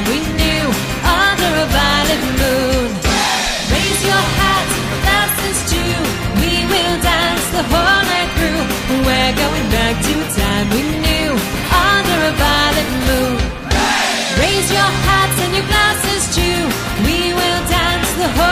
time we knew under a violet moon. Raise your hats, that's is too. We will dance the whole night through. We're going back to a time we knew under a violet moon. Raise your hats and your glasses too. We will dance the whole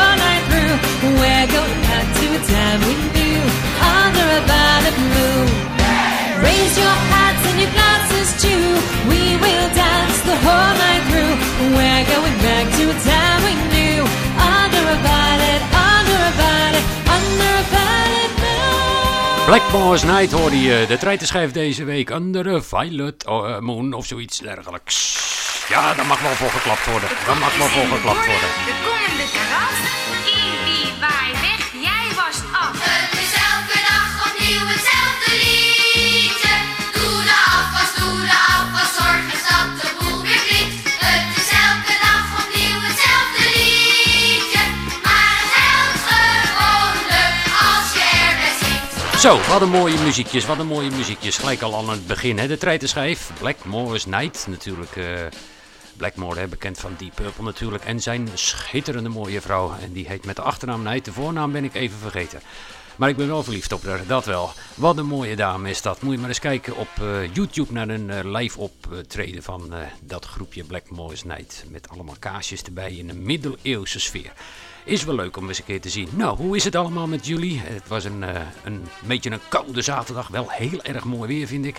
Black Blackmore's Night hoorde je. De trein te deze week under Violet oh, eh, Moon of zoiets dergelijks. Ja, daar mag wel voor geklapt worden. Dat mag wel voor geklapt worden. De komende karat Zo, wat een mooie muziekjes, wat een mooie muziekjes. Gelijk al aan het begin, hè. De treitenschijf, Blackmore's Night, natuurlijk. eh Blackmore, hè, bekend van Deep Purple natuurlijk. En zijn schitterende mooie vrouw. En die heet met de achternaam Knight. De voornaam ben ik even vergeten. Maar ik ben wel verliefd op haar, dat wel. Wat een mooie dame is dat. Moet je maar eens kijken op eh, YouTube naar een eh, live optreden van dat groepje Blackmore's Night. Met allemaal kaasjes erbij in een middeleeuwse sfeer. Is wel leuk om eens een keer te zien. Nou, hoe is het allemaal met jullie? Het was een, eh, een beetje een koude zaterdag. Wel heel erg mooi weer, vind ik.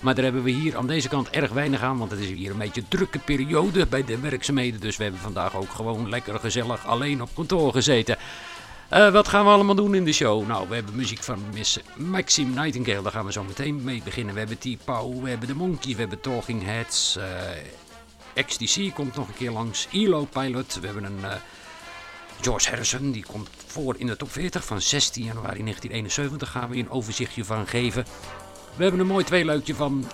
Maar daar hebben we hier aan deze kant erg weinig aan. Want het is hier een beetje drukke periode bij de werkzaamheden. Dus we hebben vandaag ook gewoon lekker gezellig alleen op kantoor gezeten. Eh, wat gaan we allemaal doen in de show? Nou, we hebben muziek van Miss Maxime Nightingale. Daar gaan we zo meteen mee beginnen. We hebben T-Pow, we hebben de Monkeys, we hebben Talking Heads. eh XTC komt nog een keer langs. ELO Pilot. We hebben een... George Harrison, die komt voor in de top 40 van 16 januari 1971. Gaan we een overzichtje van geven. We hebben een mooi tweeluikje van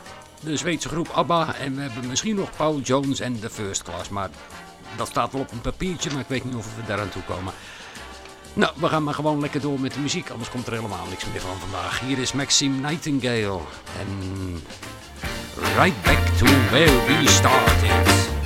de Zweedse groep ABBA. En we hebben misschien nog Paul Jones en de First Class. Maar dat staat wel op een papiertje, maar ik weet niet of we daar aan toe komen. Nou, we gaan maar gewoon lekker door met de muziek, anders komt er helemaal niks meer van vandaag. Hier is Maxime Nightingale en Right Back to Where We Started.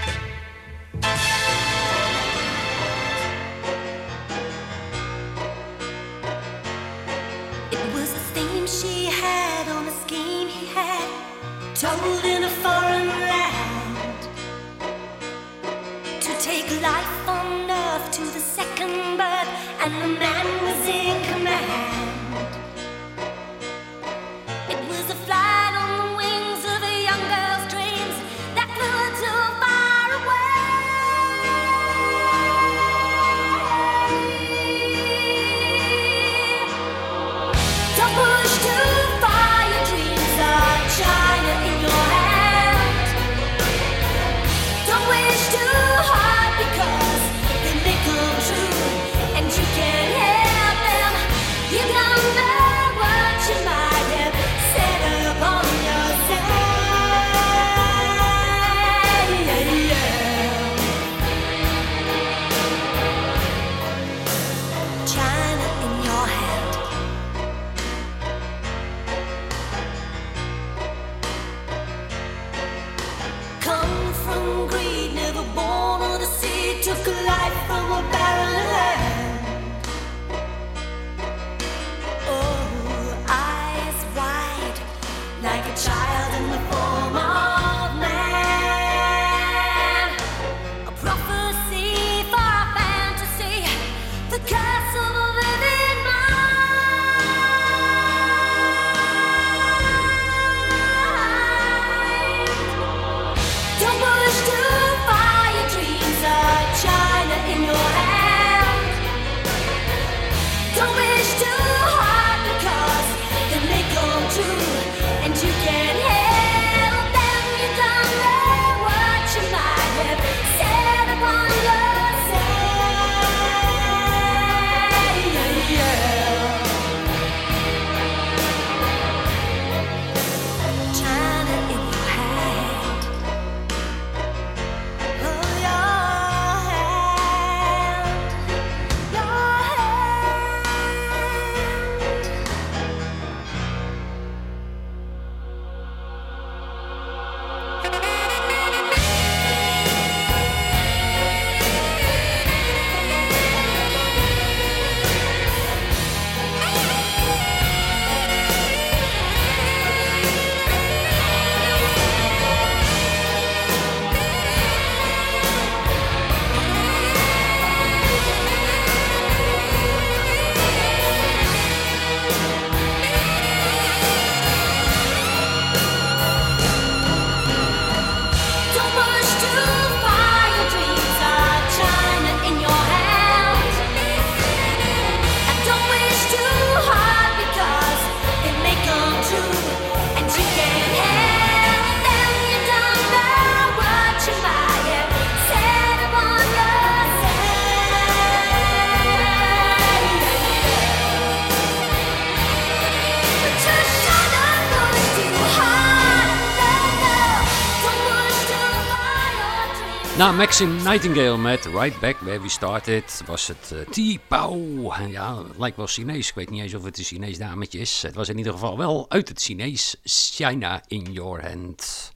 Na Maxine Nightingale met Right Back Where We Started was het uh, T-Pau. Ja, het lijkt wel Chinees. Ik weet niet eens of het een Chinees dametje is. Het was in ieder geval wel uit het Chinees. China in your hand.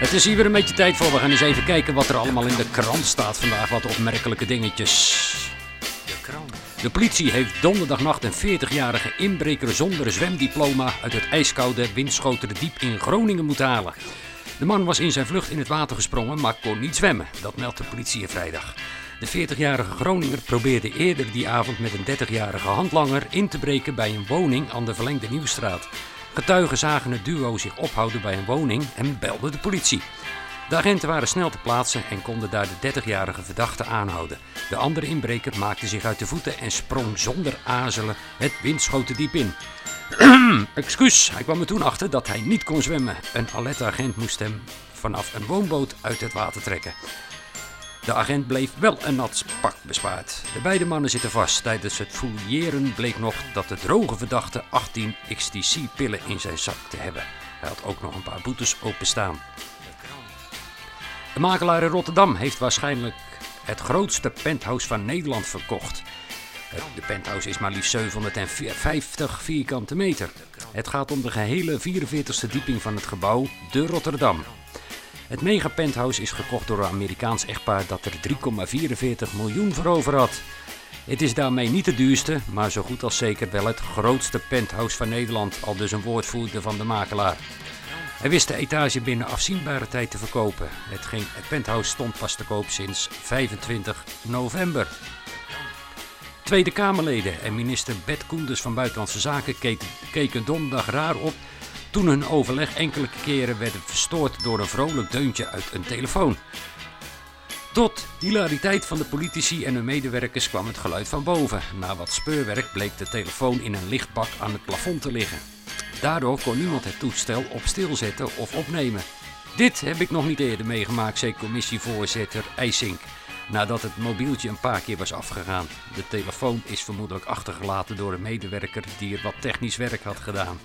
Het is hier weer een beetje tijd voor. We gaan eens even kijken wat er allemaal in de krant staat vandaag. Wat opmerkelijke dingetjes. De krant. De politie heeft donderdagnacht een 40-jarige inbreker zonder zwemdiploma uit het ijskoude Winschoterdiep in Groningen moeten halen. De man was in zijn vlucht in het water gesprongen, maar kon niet zwemmen. Dat meldt de politie vrijdag. De 40-jarige Groninger probeerde eerder die avond met een 30-jarige handlanger in te breken bij een woning aan de verlengde Nieuwstraat. Getuigen zagen het duo zich ophouden bij een woning en belden de politie. De agenten waren snel te plaatsen en konden daar de 30-jarige verdachte aanhouden. De andere inbreker maakte zich uit de voeten en sprong zonder aarzelen het windschottendiep in. Excuus, hij kwam er toen achter dat hij niet kon zwemmen. Een alert-agent moest hem vanaf een woonboot uit het water trekken. De agent bleef wel een nat pak bespaard. De beide mannen zitten vast. Tijdens het fouilleren bleek nog dat de droge verdachte 18 XTC-pillen in zijn zak te hebben. Hij had ook nog een paar boetes openstaan. De makelaar in Rotterdam heeft waarschijnlijk het grootste penthouse van Nederland verkocht. Het- De penthouse is maar liefst 750 vierkante meter. Het gaat om de gehele 44ste dieping van het gebouw, de Rotterdam. Het mega penthouse is gekocht door een Amerikaans echtpaar dat er 3,44 miljoen voor over had. Het is daarmee niet de duurste, maar zo goed als zeker wel het grootste penthouse van Nederland, al dus een woordvoerder van de makelaar. Hij wist de etage binnen afzienbare tijd te verkopen. Het, ging, het penthouse stond pas te koop sinds 25 november. Tweede Kamerleden en minister Bert Koenders van Buitenlandse Zaken keken, donderdag raar op toen hun overleg enkele keren werd verstoord door een vrolijk deuntje uit een telefoon. Tot hilariteit van de politici en hun medewerkers kwam het geluid van boven. Na wat speurwerk bleek de telefoon in een lichtbak aan het plafond te liggen. Daardoor kon niemand het toestel op stil zetten of opnemen. Dit heb ik nog niet eerder meegemaakt, zei commissievoorzitter IJsink. Nadat het mobieltje een paar keer was afgegaan. De telefoon is vermoedelijk achtergelaten door een medewerker die er wat technisch werk had gedaan.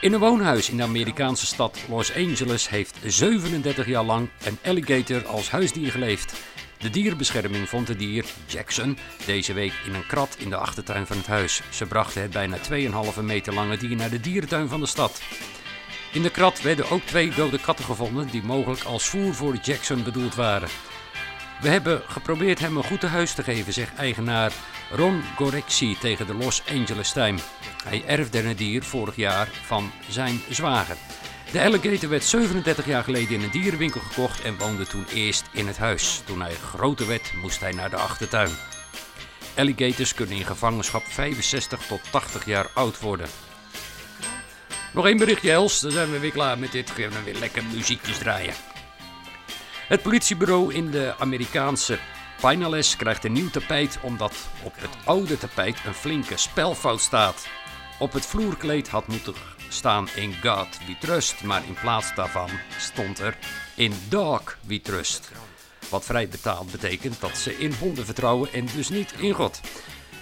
In een woonhuis in de Amerikaanse stad Los Angeles heeft 37 jaar lang een alligator als huisdier geleefd. De dierenbescherming vond het dier, Jackson, deze week in een krat in de achtertuin van het huis. Ze brachten het bijna 2,5 meter lange dier naar de dierentuin van de stad. In de krat werden ook twee dode katten gevonden die mogelijk als voer voor Jackson bedoeld waren. We hebben geprobeerd hem een goed tehuis te geven, zegt eigenaar Ron Goreksi tegen de Los Angeles Times. Hij erfde het dier vorig jaar van zijn zwager. De alligator werd 37 jaar geleden in een dierenwinkel gekocht en woonde toen eerst in het huis. Toen hij groter werd, moest hij naar de achtertuin. Alligators kunnen in gevangenschap 65 tot 80 jaar oud worden. Nog één berichtje, Els. Dan zijn we weer klaar met dit. Gaan we weer lekker muziekjes draaien. Het politiebureau in de Amerikaanse Pinellas krijgt een nieuw tapijt omdat op het oude tapijt een flinke spelfout staat. Op het vloerkleed had moeten staan in God we trust, maar in plaats daarvan stond er in Dog we trust. Wat vrij betaald betekent dat ze in honden vertrouwen en dus niet in God.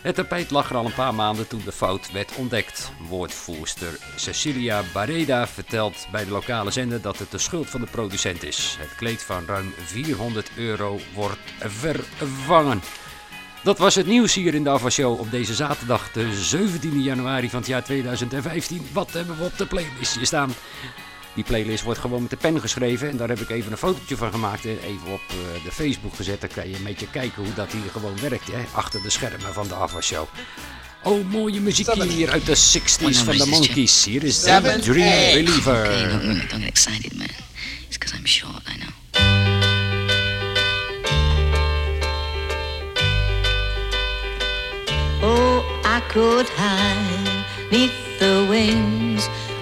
Het tapijt lag er al een paar maanden toen de fout werd ontdekt. Woordvoerster Cecilia Barreda vertelt bij de lokale zender dat het de schuld van de producent is. Het kleed van ruim 400 euro wordt vervangen. Dat was het nieuws hier in de Ava Show op deze zaterdag, de 17 januari van het jaar 2015. Wat hebben we op de playlist hier staan? Die playlist wordt gewoon met de pen geschreven en daar heb ik even een fotootje van gemaakt en even op eh, de Facebook gezet. Dan kan je een beetje kijken hoe dat hier gewoon werkt, hè? achter de schermen van de Ava Show. Oh, mooie muziek hier uit de 60s van de Monkeys. Hier is de Dream Believer. Okay, don't, don't get excited, man. It's because I'm short, I know. Oh, I could hide neath the wings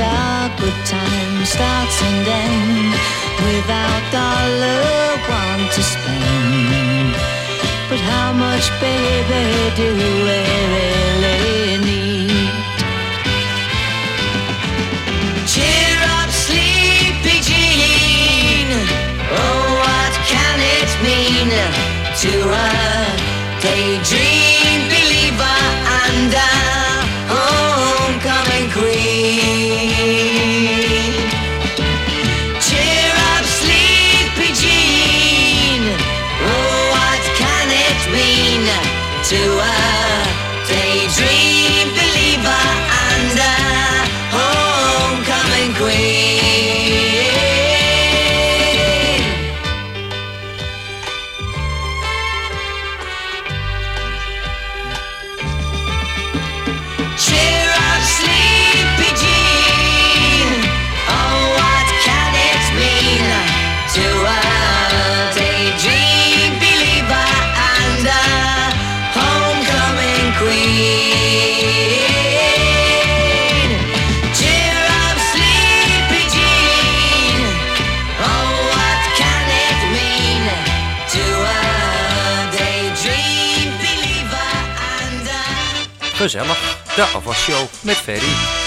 our good time starts and ends without our loved one to spend. But how much, baby, do we really need? Cheer up, sleepy Jean. Oh, what can it mean to a daydream believer and a gezellig de show met Ferry.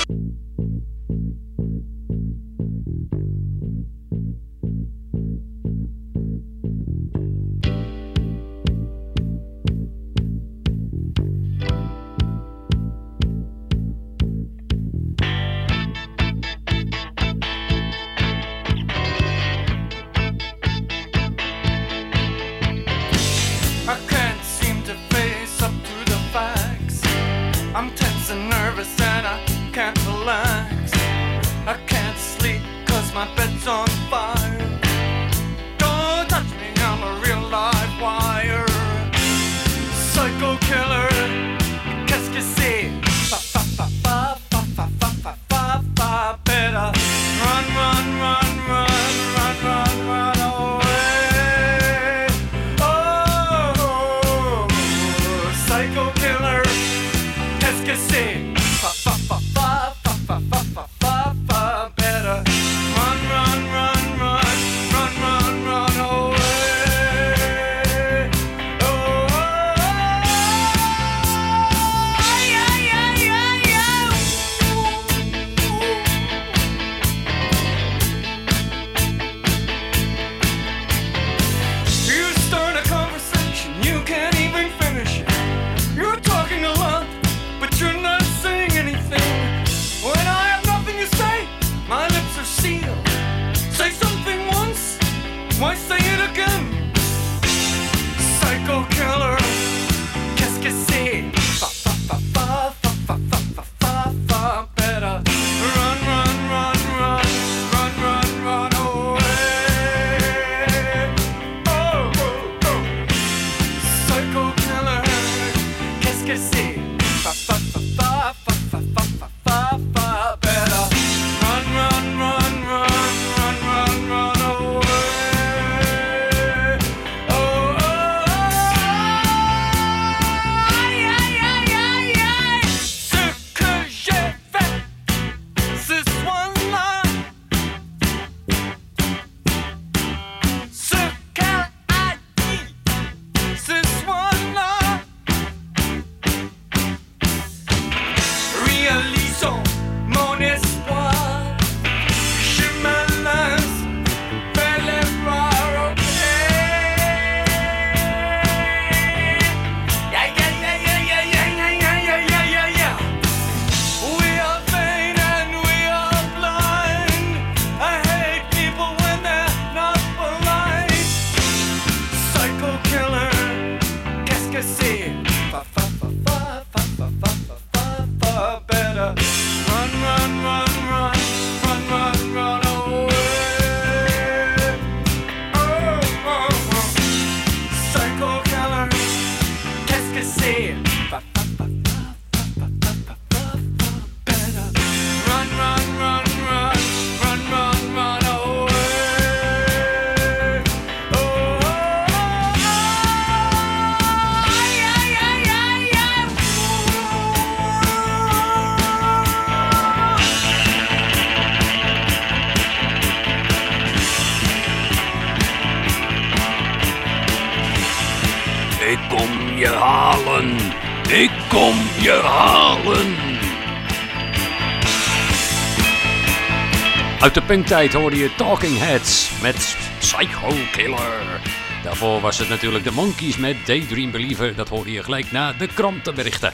Uit de punktijd hoorde je Talking Heads met Psycho Killer. Daarvoor was het natuurlijk de Monkeys met Daydream Believer. Dat hoorde je gelijk na de krantenberichten.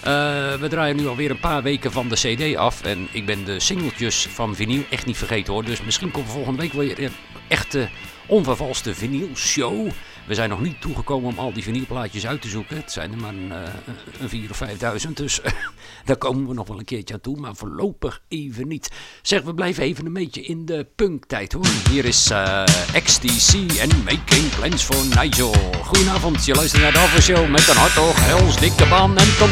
Eh, we draaien nu alweer een paar weken van de CD af. En ik ben de singeltjes van vinyl echt niet vergeten hoor. Dus misschien komt volgende week weer een echte onvervalste vinylshow. We zijn nog niet toegekomen om al die vinylplaatjes uit te zoeken. Het zijn er maar een, eh, een 4 of 5000. Dus daar komen we nog wel een keertje aan toe. Maar voorlopig even niet. Zeg, we blijven even een beetje in de punktijd hoor. Hier is eh, XTC en Making Plans for Nigel. Goedenavond, je luistert naar de Show met een hartog, Els, Dikke Baan en Tom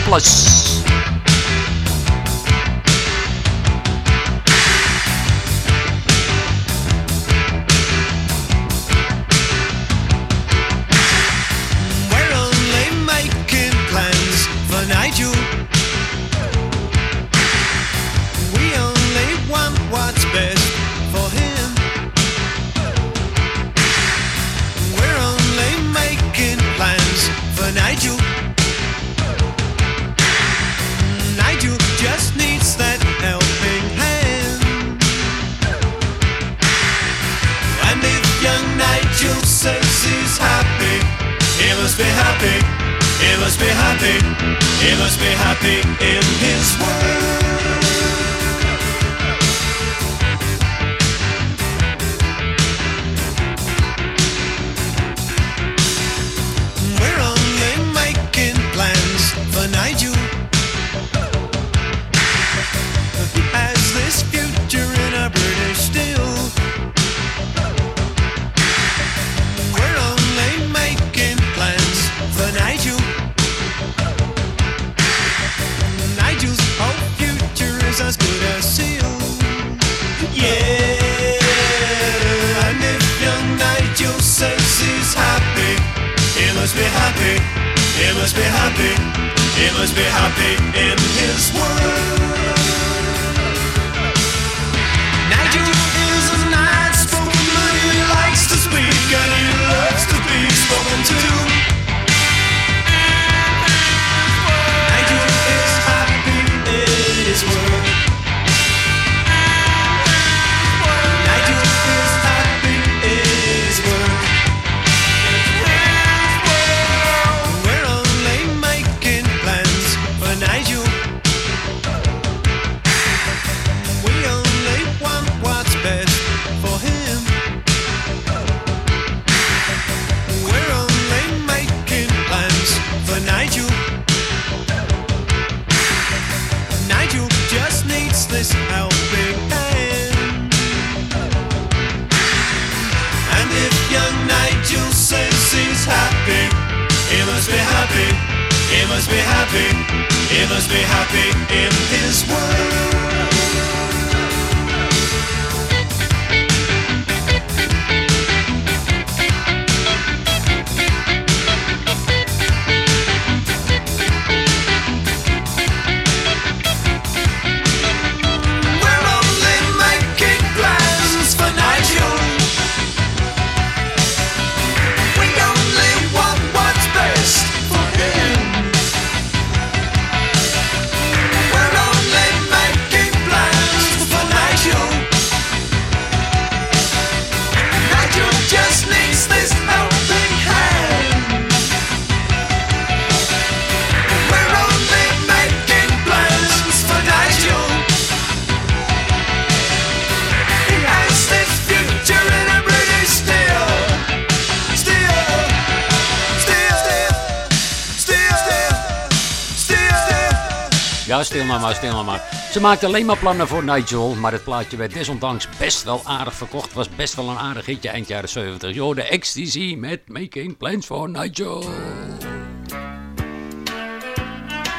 Ze maakte alleen maar plannen voor Nigel, maar het plaatje werd desondanks best wel aardig verkocht. Was best wel een aardig hitje eind jaren 70. Yo, de XTC met Making Plans for Nigel.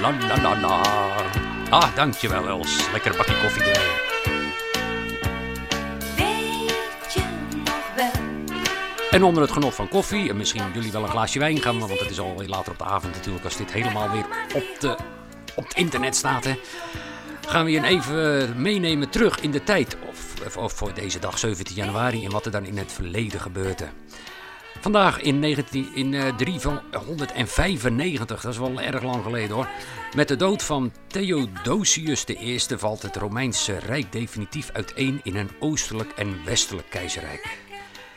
La la la la. Ah, dankjewel Els. Lekker bakje koffie erbij. En onder het genot van koffie en misschien jullie wel een glaasje wijn gaan, want het is alweer later op de avond natuurlijk als dit helemaal weer op, de, op het internet staat. Hè. Gaan we je even meenemen terug in de tijd, of, of, voor deze dag 17 januari, en wat er dan in het verleden gebeurde. Vandaag in, 19, in eh, 395, dat is wel erg lang geleden hoor. Met de dood van Theodosius I valt het Romeinse Rijk definitief uiteen in een oostelijk en westelijk keizerrijk.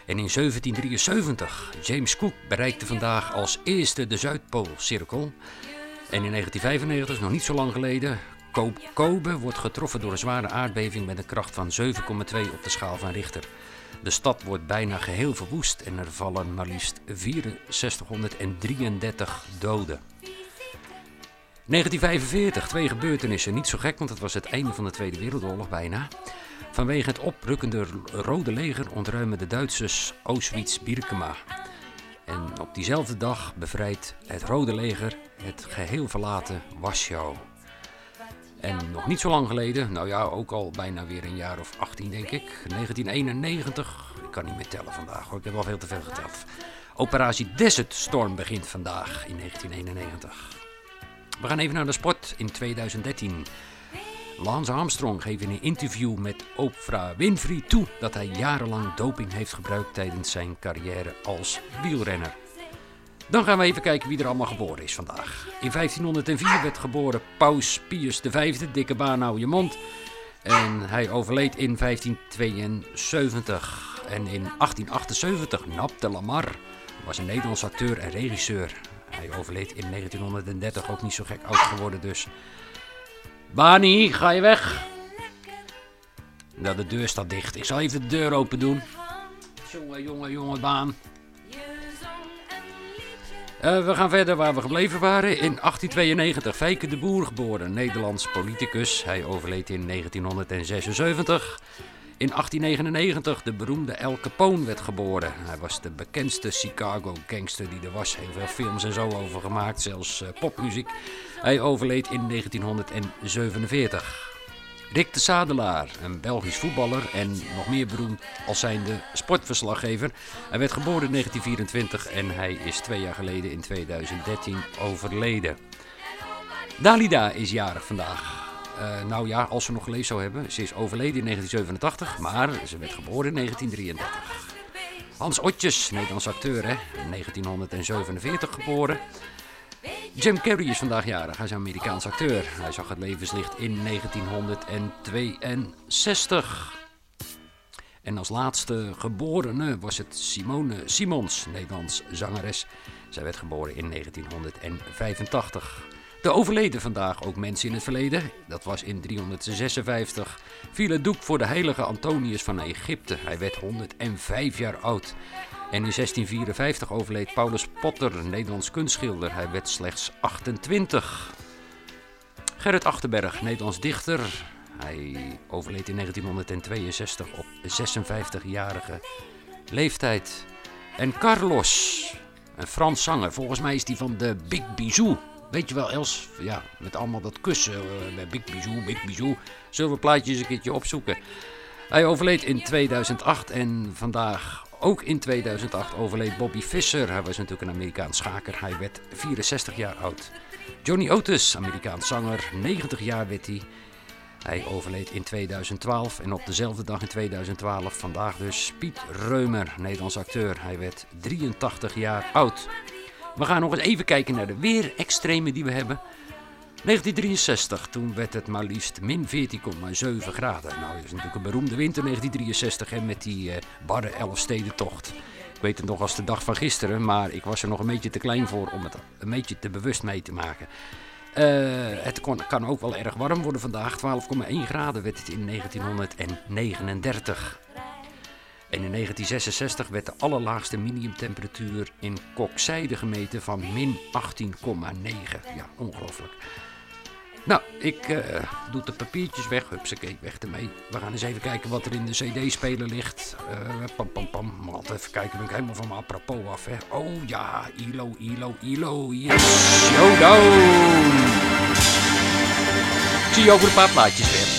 En in 1773, James Cook bereikte vandaag als eerste de Zuidpoolcirkel. En in 1995, nog niet zo lang geleden, Kobe wordt getroffen door een zware aardbeving met een kracht van 7,2 op de schaal van Richter. De stad wordt bijna geheel verwoest en er vallen maar liefst 6433 doden. 1945, twee gebeurtenissen. Niet zo gek, want het was het einde van de Tweede Wereldoorlog bijna. Vanwege het oprukkende Rode Leger ontruimen de Duitsers Auschwitz-Birkenau. En op diezelfde dag bevrijdt het Rode Leger het geheel verlaten Warschau. En nog niet zo lang geleden, nou ja, ook al bijna weer een jaar of 18 denk ik, 1991, ik kan niet meer tellen vandaag hoor, ik heb al veel te veel geteld. Operatie Desert Storm begint vandaag in 1991. We gaan even naar de sport in 2013. Lance Armstrong geeft in een interview met Oprah Winfrey toe dat hij jarenlang doping heeft gebruikt tijdens zijn carrière als wielrenner. Dan gaan we even kijken wie er allemaal geboren is vandaag. In 1504 werd geboren Paus Pius V, dikke baan hou je mond. En hij overleed in 1572. En in 1878 Nap de Lamar was een Nederlands acteur en regisseur. Hij overleed in 1930, ook niet zo gek oud geworden dus. Bani, ga je weg? Nou, de deur staat dicht. Ik zal even de deur open doen. Jongen, jongen, jongen, baan. Eh, we gaan verder waar we gebleven waren. In 1892, Fijke de Boer geboren, Nederlands politicus. Hij overleed in 1976. In 1899, de beroemde El Capone werd geboren. Hij was de bekendste Chicago gangster die er was. Heel veel films en zo over gemaakt, zelfs eh, popmuziek. Hij overleed in 1947. Rick de Sadelaar, een Belgisch voetballer en nog meer beroemd als zijnde sportverslaggever. Hij werd geboren in 1924 en hij is twee jaar geleden in 2013 overleden. Dalida is jarig vandaag. Eh, nou ja, als ze nog geleefd zou hebben. Ze is overleden in 1987, maar ze werd geboren in 1933. Hans Otjes, Nederlands acteur, hè? 1947 geboren. Jim Carrey is vandaag jarig. Hij is een Amerikaans acteur. Hij zag het levenslicht in 1962. En als laatste geborene was het Simone Simons, Nederlands zangeres. Zij werd geboren in 1985. De overleden vandaag ook mensen in het verleden. Dat was in 356. Viel het doek voor de heilige Antonius van Egypte. Hij werd 105 jaar oud. En in 1654 overleed Paulus Potter, Nederlands kunstschilder. Hij werd slechts 28. Gerrit Achterberg, Nederlands dichter. Hij overleed in 1962 op 56-jarige leeftijd. En Carlos, een Frans zanger. Volgens mij is die van de Big Bijou. Weet je wel, Els? Ja, met allemaal dat kussen. eh, bij Big Bijou, Big Bijou. Zullen we plaatjes een keertje opzoeken? Hij overleed in 2008 en vandaag ook in 2008 overleed Bobby Fischer. Hij was natuurlijk een Amerikaans schaker. Hij werd 64 jaar oud. Johnny Otis, Amerikaans zanger, 90 jaar werd hij. Hij overleed in 2012 en op dezelfde dag in 2012, vandaag dus, Piet Reumer, Nederlands acteur. Hij werd 83 jaar oud. We gaan nog eens even kijken naar de weerextremen die we hebben. 1963, toen werd het maar liefst min 14,7 graden. Nou, dat is natuurlijk een beroemde winter 1963 hè, met die eh, barre Elfstedentocht. Ik weet het nog als de dag van gisteren, maar ik was er nog een beetje te klein voor om het een beetje te bewust mee te maken. Eh, het kan ook wel erg warm worden vandaag. 12,1 graden werd het in 1939. En in 1966 werd de allerlaagste minimumtemperatuur in Kokzijde gemeten van min 18,9. Ja, ongelooflijk. Nou, ik eh, doe de papiertjes weg. Hupsakee, weg ermee. We gaan eens even kijken wat er in de cd-speler ligt. Eh, pam, pam, pam. Maar altijd even kijken, ben ik helemaal van mijn apropos af, hè. Oh ja, ILO, ILO, ILO. Is Showdown. Zie je over een paar plaatjes weer.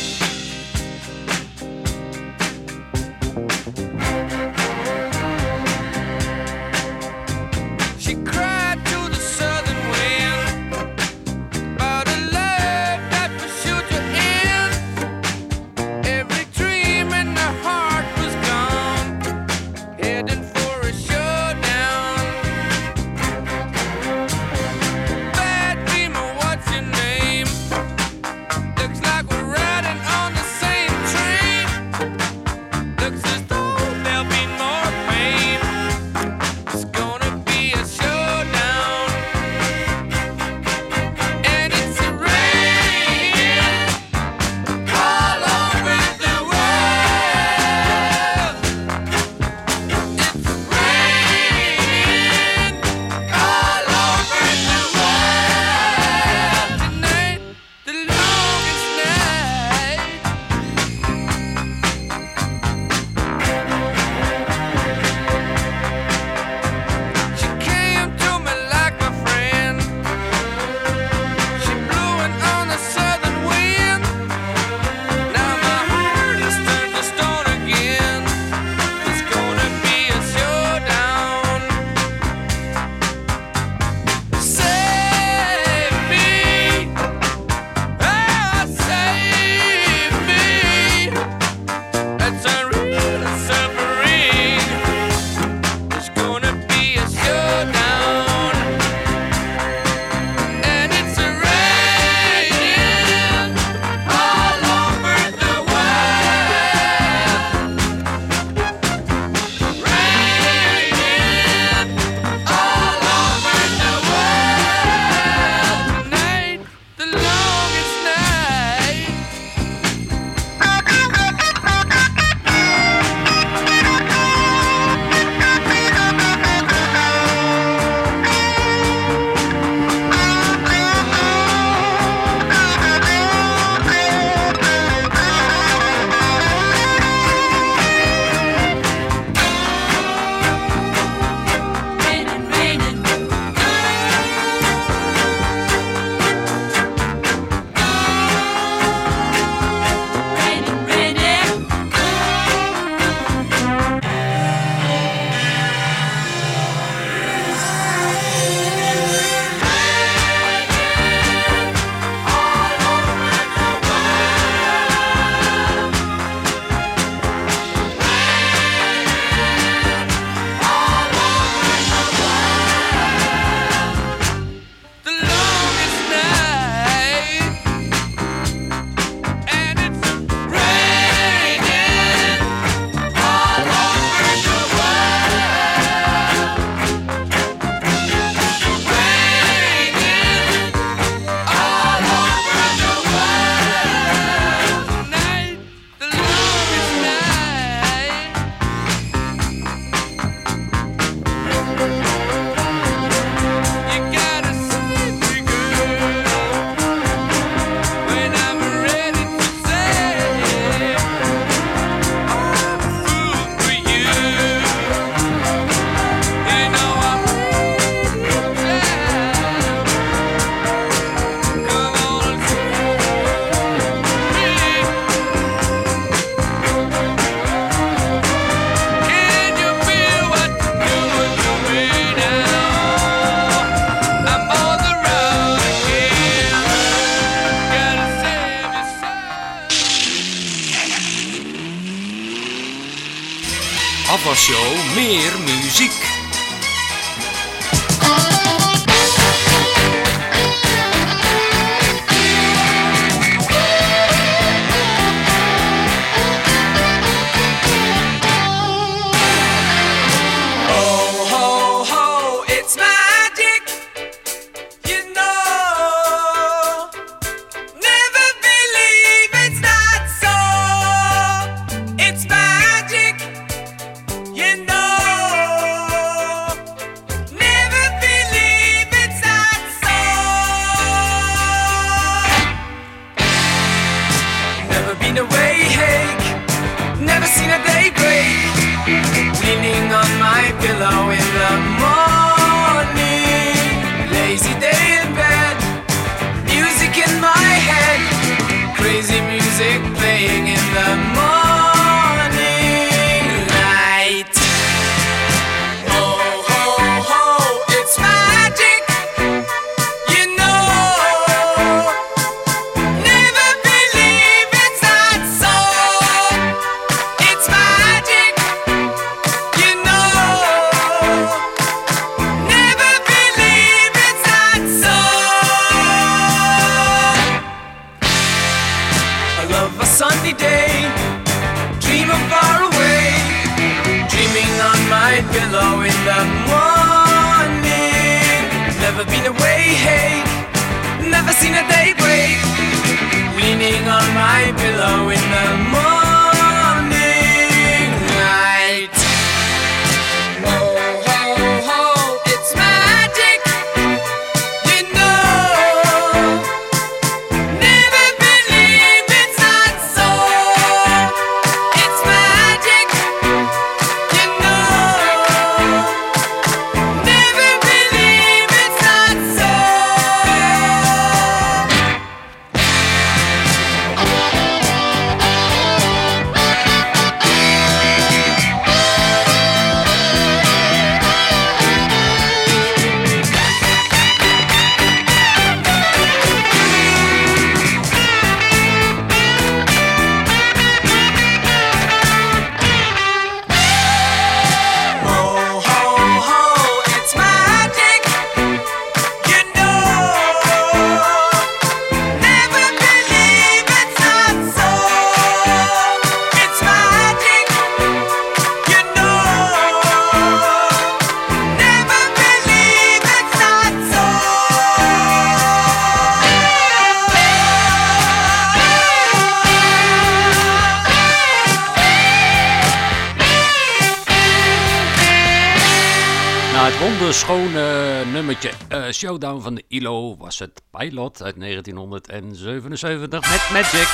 Wonderschone nummertje eh, Showdown van de ILO was het Pilot uit 1977 met Magic.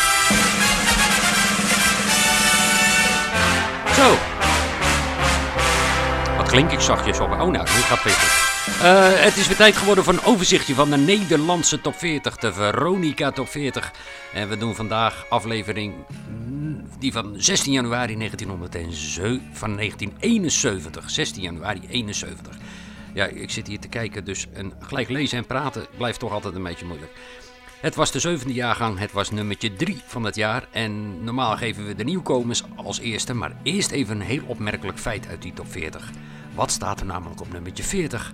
Zo. Wat klink ik zachtjes op? Oh nou, nu gaat het goed. Eh, het is weer tijd geworden voor een overzichtje van de Nederlandse top 40, de Veronica top 40. En we doen vandaag aflevering mm, die van 16 januari 1907, van 1971. 16 januari 71. Ja, ik zit hier te kijken, dus een, gelijk lezen en praten blijft toch altijd een beetje moeilijk. Het was de zevende jaargang, het was nummertje 3 van het jaar. En normaal geven we de nieuwkomers als eerste, maar eerst even een heel opmerkelijk feit uit die top 40. Wat staat er namelijk op nummertje 40?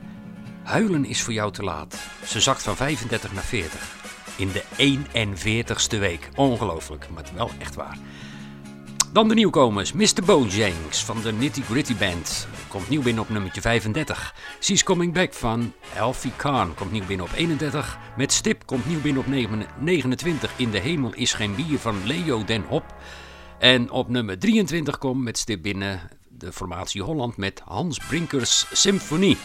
Huilen is voor jou te laat. Ze zakt van 35 naar 40. In de 41ste week. Ongelooflijk, maar wel echt waar. Dan de nieuwkomers. Mr. Bojangles van de Nitty Gritty Band. Komt nieuw binnen op nummertje 35. She's Coming Back van Alfie Khan komt nieuw binnen op 31. Met Stip komt nieuw binnen op 29. In de hemel is geen bier van Leo den Hop. En op nummer 23 komt met Stip binnen de formatie Holland met Hans Brinkers Symfonie.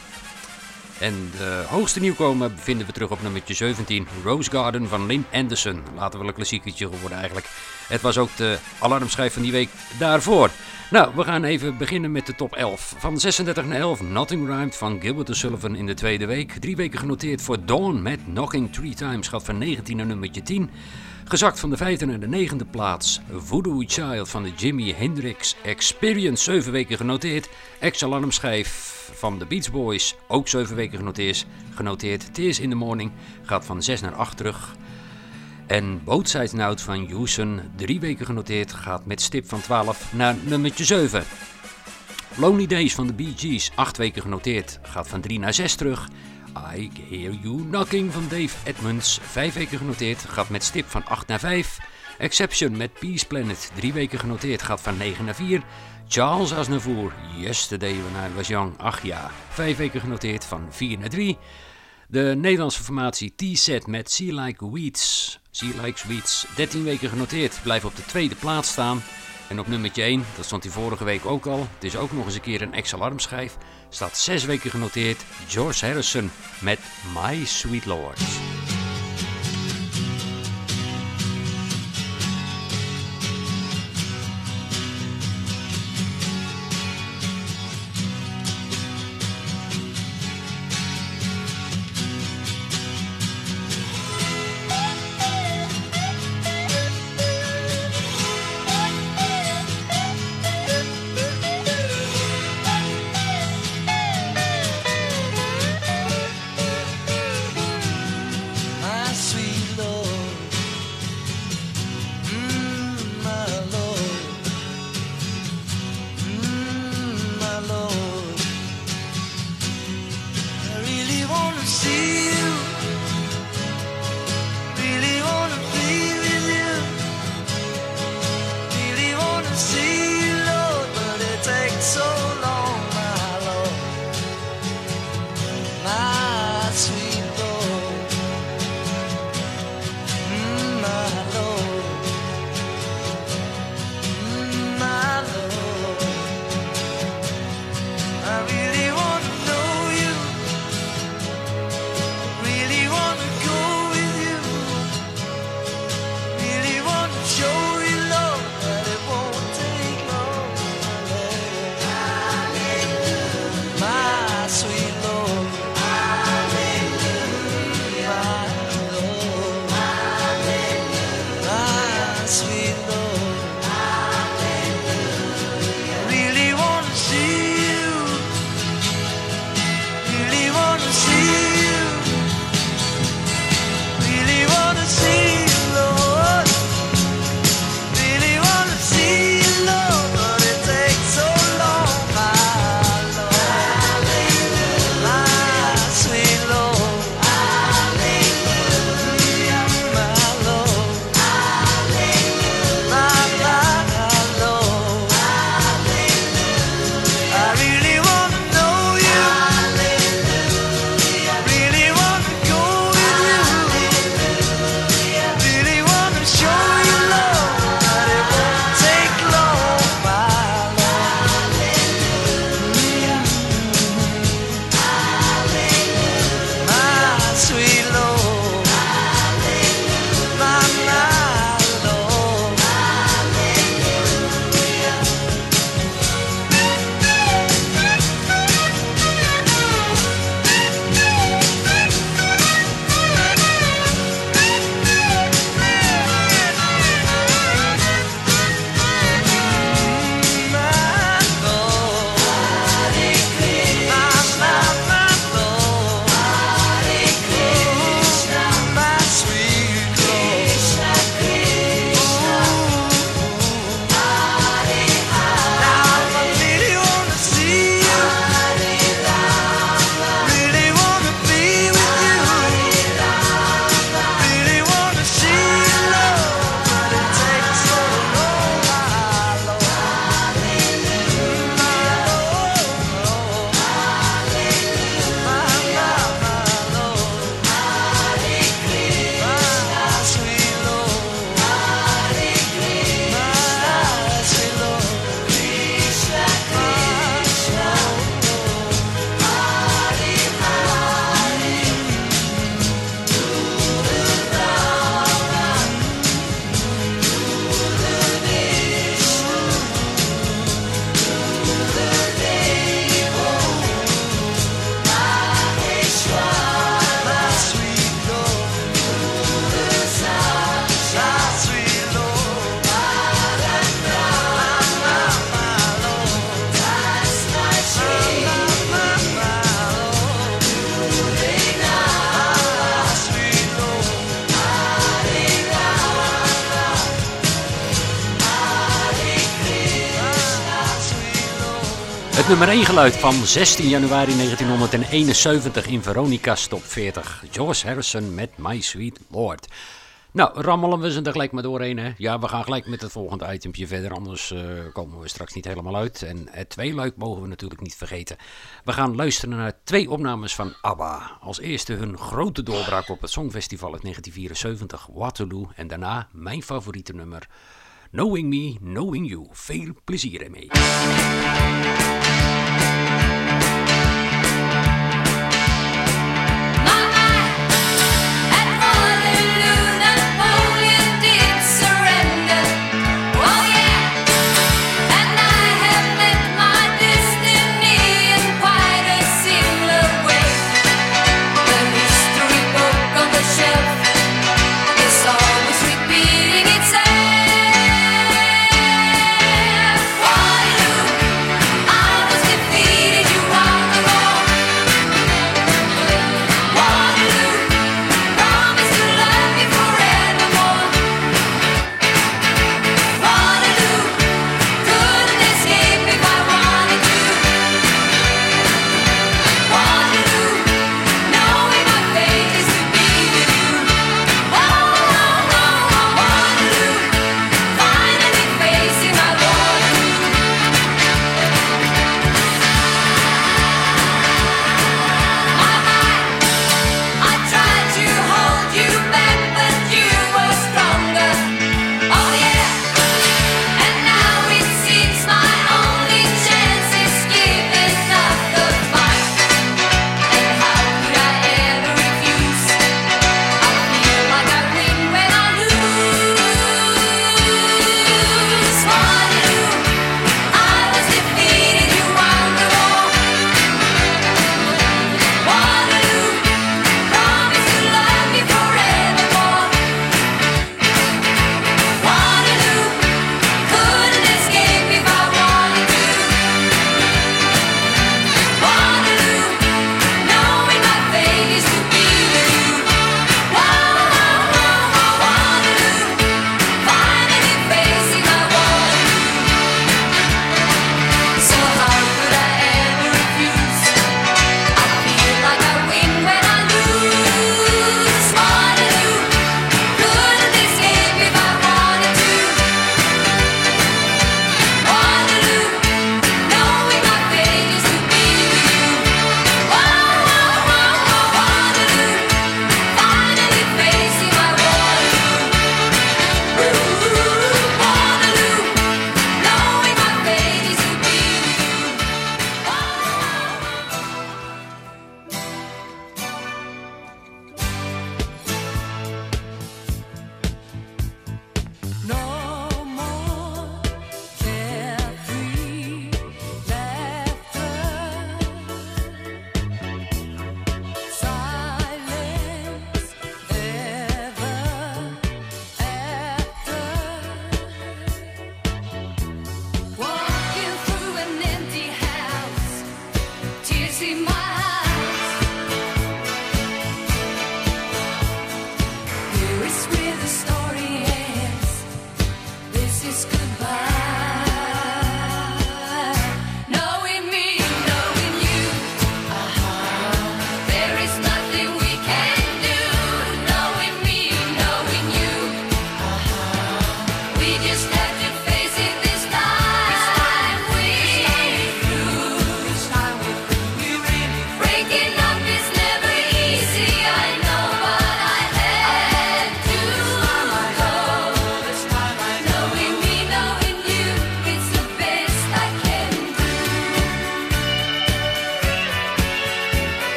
En de hoogste nieuwkomer vinden we terug op nummertje 17, Rose Garden van Lynn Anderson. Later wel een klassieketje geworden eigenlijk. Het was ook de alarmschijf van die week daarvoor. Nou, we gaan even beginnen met de top 11. Van 36 naar 11, Nothing Rhymed van Gilbert O'Sullivan in de tweede week. Drie weken genoteerd voor Dawn met Knocking Three Times, gaat van 19 naar nummertje 10. Gezakt van de vijfde naar de negende plaats. Voodoo Child van de Jimi Hendrix Experience, 7 weken genoteerd. Ex-alarmschijf van de Beach Boys, ook 7 weken genoteerd. genoteerd. Tears in the Morning gaat van 6 naar 8 terug. En Both Sides Now van Houston, drie weken genoteerd, gaat met stip van 12 naar nummertje 7. Lonely Days van de Bee Gees, acht weken genoteerd, gaat van 3 naar 6 terug. I Hear You Knocking van Dave Edmunds, vijf weken genoteerd, gaat met stip van 8 naar 5. Exception met Peace Planet, drie weken genoteerd, gaat van 9 naar 4. Charles Aznavour, Yesterday When I Was Young, 8 jaar, vijf weken genoteerd, van 4 naar 3. De Nederlandse formatie T-Set met Sea Like Weeds. Sea Like Weeds, 13 weken genoteerd, blijft op de tweede plaats staan. En op nummertje 1, dat stond hij vorige week ook al. Het is ook nog eens een keer een ex-alarmschijf. Staat 6 weken genoteerd. George Harrison met My Sweet Lord. Nummer 1 geluid van 16 januari 1971 in Veronica's top 40. George Harrison met My Sweet Lord. Nou, rammelen we ze er gelijk maar doorheen. Hè? Ja, we gaan gelijk met het volgende itempje verder, anders eh, komen we straks niet helemaal uit. En het tweeluik mogen we natuurlijk niet vergeten. We gaan luisteren naar twee opnames van ABBA. Als eerste hun grote doorbraak op het Songfestival uit 1974, Waterloo. En daarna mijn favoriete nummer, Knowing Me, Knowing You. Veel plezier ermee.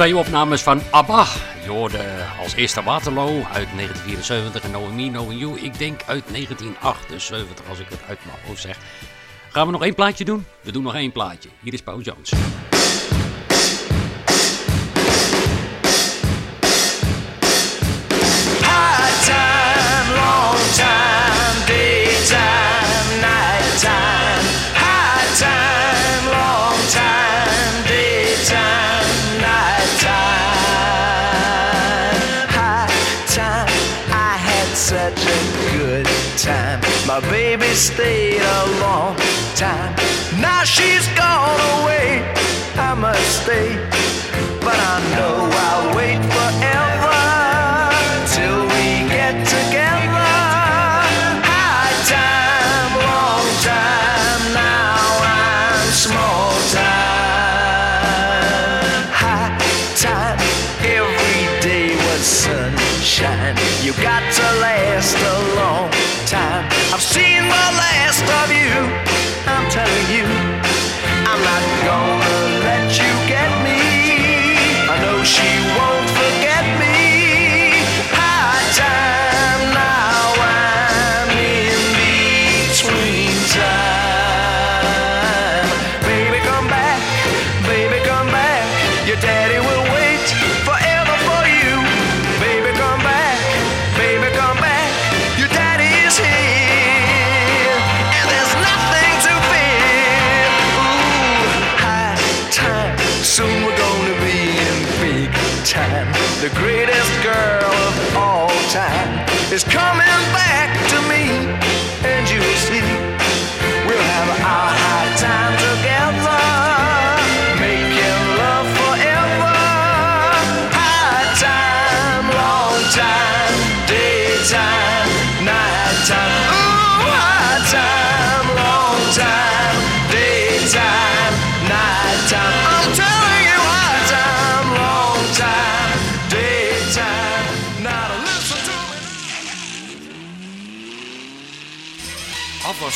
Twee opnames van ABBA. Je als eerste Waterloo uit 1974 en Knowing Me, You. Ik denk uit 1978 als ik het uit mijn hoofd zeg. Gaan we nog één plaatje doen? We doen nog één plaatje. Hier is Paul Jones. Baby stayed a long time. Now she's gone away. I must stay, but I know I'll wait forever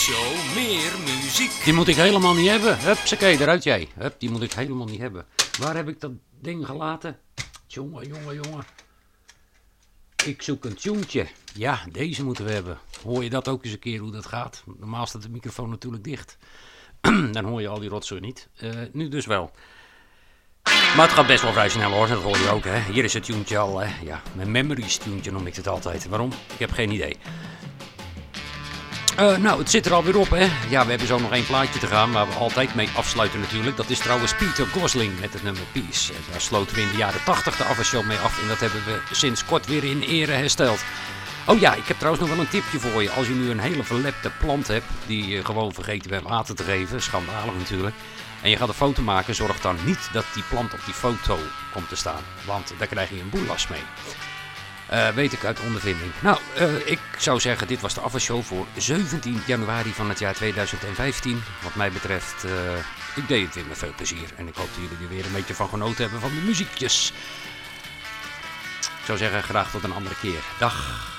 Afwasshow, meer muziek. Die moet ik helemaal niet hebben. Hupsakee, eruit jij. Hup, die moet ik helemaal niet hebben. Waar heb ik dat ding gelaten? Jongen, jongen, jongen. Ik zoek een tuentje. Ja, deze moeten we hebben. Hoor je dat ook eens een keer hoe dat gaat? Normaal staat de microfoon natuurlijk dicht. Dan hoor je al die rotzooi niet. Eh, nu dus wel. Maar het gaat best wel vrij snel hoor, dat hoor je ook hè. Hier is het tuentje al hè. Ja, mijn memories tuentje noem ik het altijd. Waarom? Ik heb geen idee. Eh, nou, het zit er alweer op, hè? Ja, we hebben zo nog één plaatje te gaan, waar we altijd mee afsluiten natuurlijk. Dat is trouwens Peter Gosling met het nummer Peace. Daar sloten we in de jaren 80 de afwasshow mee af. En dat hebben we sinds kort weer in ere hersteld. Oh ja, ik heb trouwens nog wel een tipje voor je. Als je nu een hele verlepte plant hebt, die je gewoon vergeten bent water te geven, schandalig natuurlijk. En je gaat een foto maken, zorg dan niet dat die plant op die foto komt te staan. Want daar krijg je een boel last mee. Eh, weet ik uit ondervinding. Nou, eh, ik zou zeggen, dit was de afwasshow voor 17 januari van het jaar 2015. Wat mij betreft, eh, ik deed het weer met veel plezier. En ik hoop dat jullie er weer een beetje van genoten hebben van de muziekjes. Ik zou zeggen, graag tot een andere keer. Dag.